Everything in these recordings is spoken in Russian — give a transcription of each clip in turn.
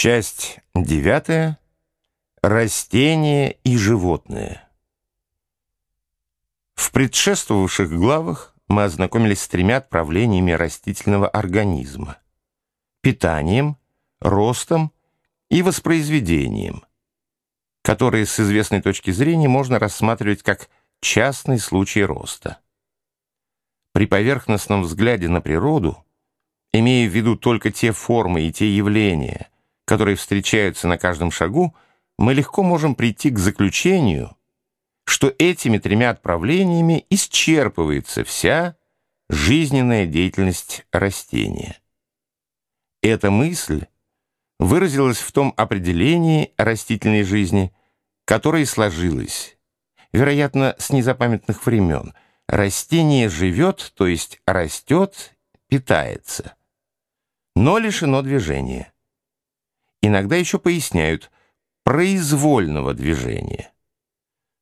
Часть девятая. Растения и животные. В предшествовавших главах мы ознакомились с тремя отправлениями растительного организма. Питанием, ростом и воспроизведением, которые с известной точки зрения можно рассматривать как частный случай роста. При поверхностном взгляде на природу, имея в виду только те формы и те явления – которые встречаются на каждом шагу, мы легко можем прийти к заключению, что этими тремя отправлениями исчерпывается вся жизненная деятельность растения. Эта мысль выразилась в том определении растительной жизни, которое сложилось, вероятно, с незапамятных времен. Растение живет, то есть растет, питается, но лишено движения иногда еще поясняют произвольного движения.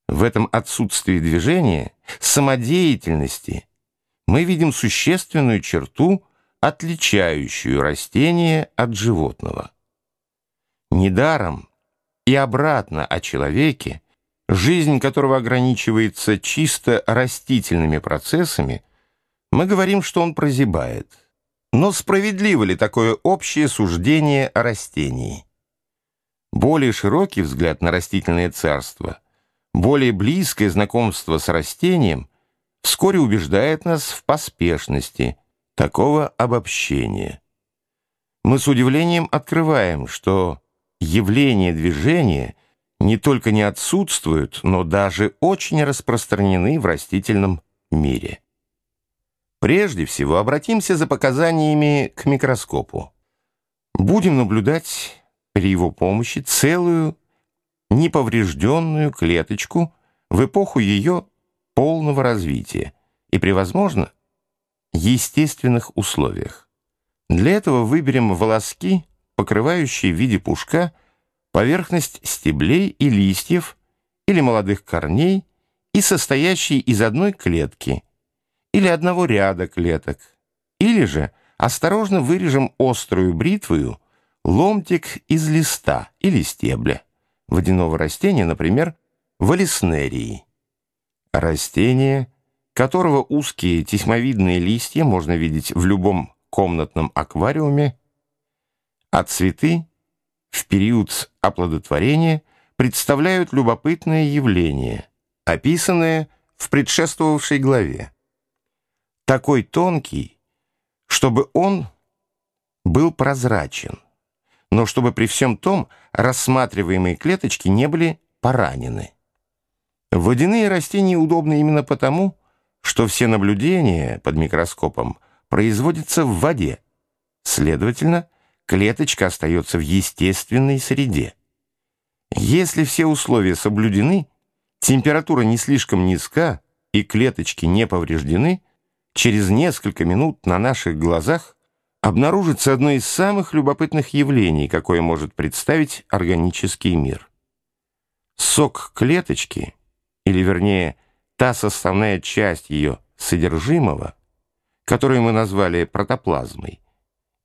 В этом отсутствии движения, самодеятельности, мы видим существенную черту, отличающую растение от животного. Недаром и обратно о человеке, жизнь которого ограничивается чисто растительными процессами, мы говорим, что он прозябает – но справедливо ли такое общее суждение о растении? Более широкий взгляд на растительное царство, более близкое знакомство с растением вскоре убеждает нас в поспешности такого обобщения. Мы с удивлением открываем, что явления движения не только не отсутствуют, но даже очень распространены в растительном мире. Прежде всего обратимся за показаниями к микроскопу. Будем наблюдать при его помощи целую неповрежденную клеточку в эпоху ее полного развития и при, возможно, естественных условиях. Для этого выберем волоски, покрывающие в виде пушка поверхность стеблей и листьев или молодых корней и состоящие из одной клетки – или одного ряда клеток. Или же осторожно вырежем острую бритвою ломтик из листа или стебля водяного растения, например, валиснерии. Растение, которого узкие тесьмовидные листья можно видеть в любом комнатном аквариуме, а цветы в период оплодотворения представляют любопытное явление, описанное в предшествовавшей главе такой тонкий, чтобы он был прозрачен, но чтобы при всем том рассматриваемые клеточки не были поранены. Водяные растения удобны именно потому, что все наблюдения под микроскопом производятся в воде. Следовательно, клеточка остается в естественной среде. Если все условия соблюдены, температура не слишком низка и клеточки не повреждены, через несколько минут на наших глазах обнаружится одно из самых любопытных явлений, какое может представить органический мир. Сок клеточки, или вернее, та составная часть ее содержимого, которую мы назвали протоплазмой,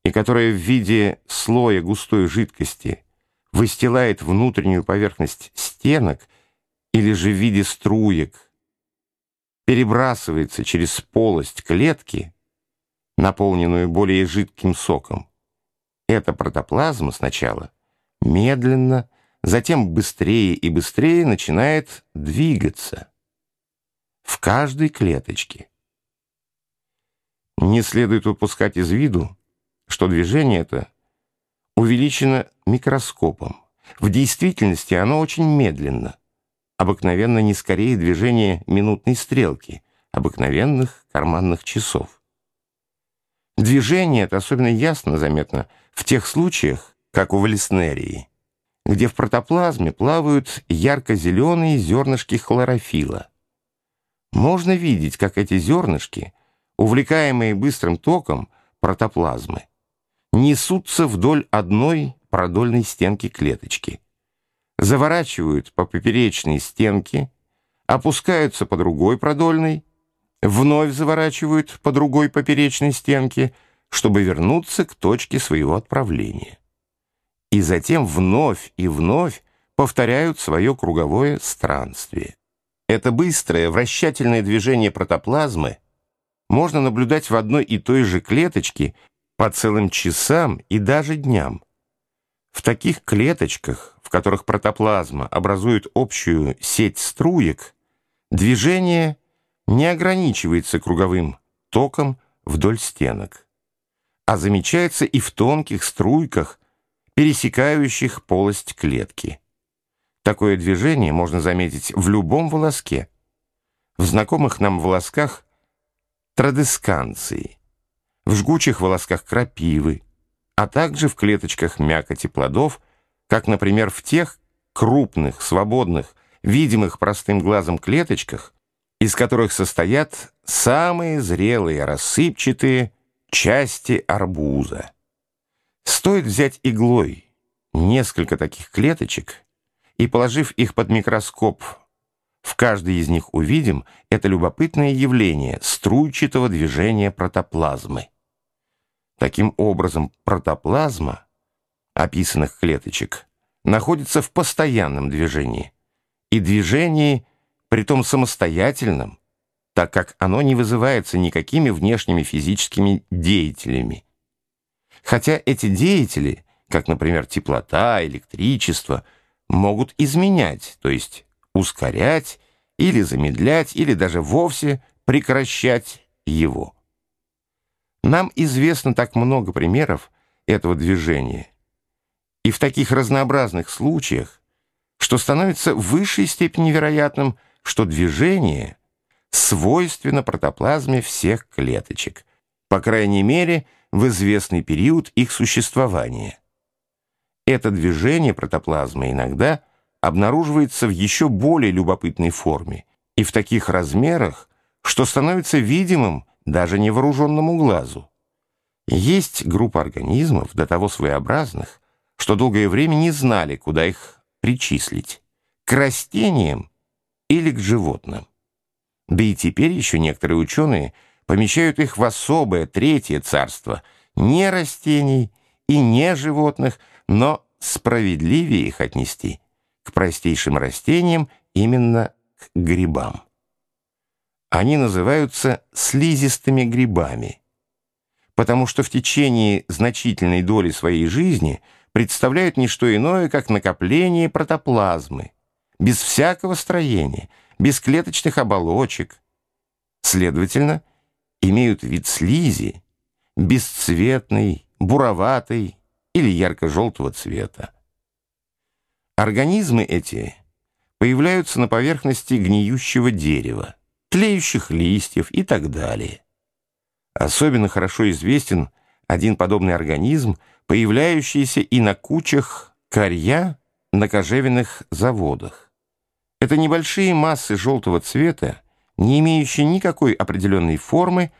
и которая в виде слоя густой жидкости выстилает внутреннюю поверхность стенок или же в виде струек, перебрасывается через полость клетки, наполненную более жидким соком. Эта протоплазма сначала медленно, затем быстрее и быстрее начинает двигаться в каждой клеточке. Не следует упускать из виду, что движение это увеличено микроскопом. В действительности оно очень медленно обыкновенно не скорее движения минутной стрелки, обыкновенных карманных часов. Движение это особенно ясно заметно в тех случаях, как у валиснерии, где в протоплазме плавают ярко-зеленые зернышки хлорофила. Можно видеть, как эти зернышки, увлекаемые быстрым током протоплазмы, несутся вдоль одной продольной стенки клеточки – заворачивают по поперечной стенке, опускаются по другой продольной, вновь заворачивают по другой поперечной стенке, чтобы вернуться к точке своего отправления. и затем вновь и вновь повторяют свое круговое странствие. Это быстрое вращательное движение протоплазмы можно наблюдать в одной и той же клеточке по целым часам и даже дням. В таких клеточках, в которых протоплазма образует общую сеть струек, движение не ограничивается круговым током вдоль стенок, а замечается и в тонких струйках, пересекающих полость клетки. Такое движение можно заметить в любом волоске. В знакомых нам волосках традесканции, в жгучих волосках крапивы, а также в клеточках мякоти плодов, как, например, в тех крупных, свободных, видимых простым глазом клеточках, из которых состоят самые зрелые рассыпчатые части арбуза. Стоит взять иглой несколько таких клеточек и, положив их под микроскоп, в каждой из них увидим это любопытное явление струйчатого движения протоплазмы. Таким образом, протоплазма описанных клеточек находится в постоянном движении, и движении – притом самостоятельным, так как оно не вызывается никакими внешними физическими деятелями. Хотя эти деятели, как, например, теплота, электричество, могут изменять, то есть ускорять или замедлять, или даже вовсе прекращать его. Нам известно так много примеров этого движения, и в таких разнообразных случаях, что становится в высшей степени вероятным – что движение свойственно протоплазме всех клеточек, по крайней мере, в известный период их существования. Это движение протоплазмы иногда обнаруживается в еще более любопытной форме и в таких размерах, что становится видимым даже невооруженному глазу. Есть группа организмов, до того своеобразных, что долгое время не знали, куда их причислить. К растениям или к животным. Да и теперь еще некоторые ученые помещают их в особое третье царство не растений и не животных, но справедливее их отнести к простейшим растениям именно к грибам. Они называются слизистыми грибами, потому что в течение значительной доли своей жизни представляют не что иное, как накопление протоплазмы, без всякого строения, без клеточных оболочек. Следовательно, имеют вид слизи, бесцветный, буроватый или ярко-желтого цвета. Организмы эти появляются на поверхности гниющего дерева, тлеющих листьев и так далее. Особенно хорошо известен один подобный организм, появляющийся и на кучах корья на кожевенных заводах. Это небольшие массы желтого цвета, не имеющие никакой определенной формы,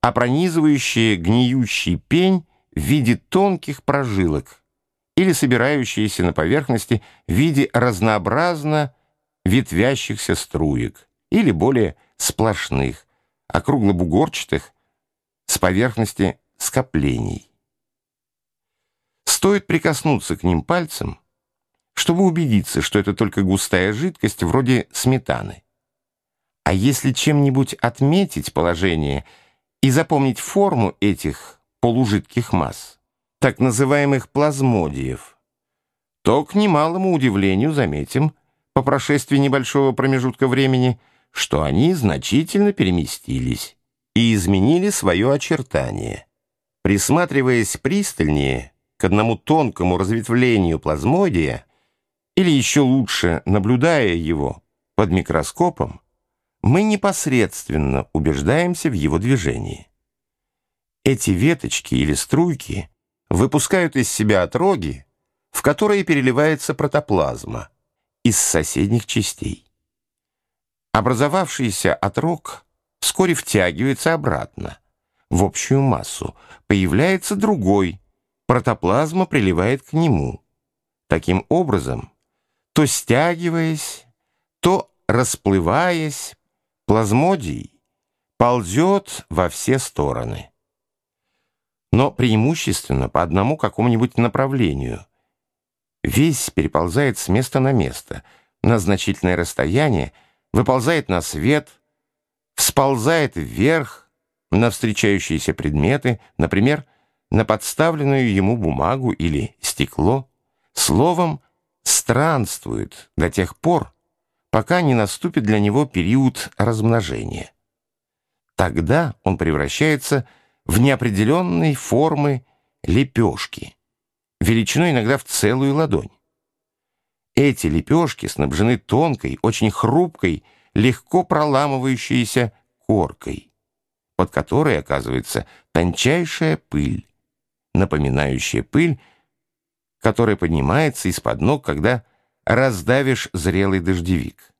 а пронизывающие гниющий пень в виде тонких прожилок или собирающиеся на поверхности в виде разнообразно ветвящихся струек или более сплошных, округлобугорчатых с поверхности скоплений. Стоит прикоснуться к ним пальцем, чтобы убедиться, что это только густая жидкость вроде сметаны. А если чем-нибудь отметить положение и запомнить форму этих полужидких масс, так называемых плазмодиев, то, к немалому удивлению, заметим, по прошествии небольшого промежутка времени, что они значительно переместились и изменили свое очертание. Присматриваясь пристальнее к одному тонкому разветвлению плазмодия, или еще лучше, наблюдая его под микроскопом, мы непосредственно убеждаемся в его движении. Эти веточки или струйки выпускают из себя отроги, в которые переливается протоплазма из соседних частей. Образовавшийся отрог вскоре втягивается обратно в общую массу, появляется другой, протоплазма приливает к нему. Таким образом, то стягиваясь, то расплываясь, плазмодий ползет во все стороны. Но преимущественно по одному какому-нибудь направлению весь переползает с места на место, на значительное расстояние, выползает на свет, всползает вверх, на встречающиеся предметы, например, на подставленную ему бумагу или стекло, словом, странствует до тех пор, пока не наступит для него период размножения. Тогда он превращается в неопределенной формы лепешки, величиной иногда в целую ладонь. Эти лепешки снабжены тонкой, очень хрупкой, легко проламывающейся коркой, под которой оказывается тончайшая пыль, напоминающая пыль, которая поднимается из-под ног, когда раздавишь зрелый дождевик.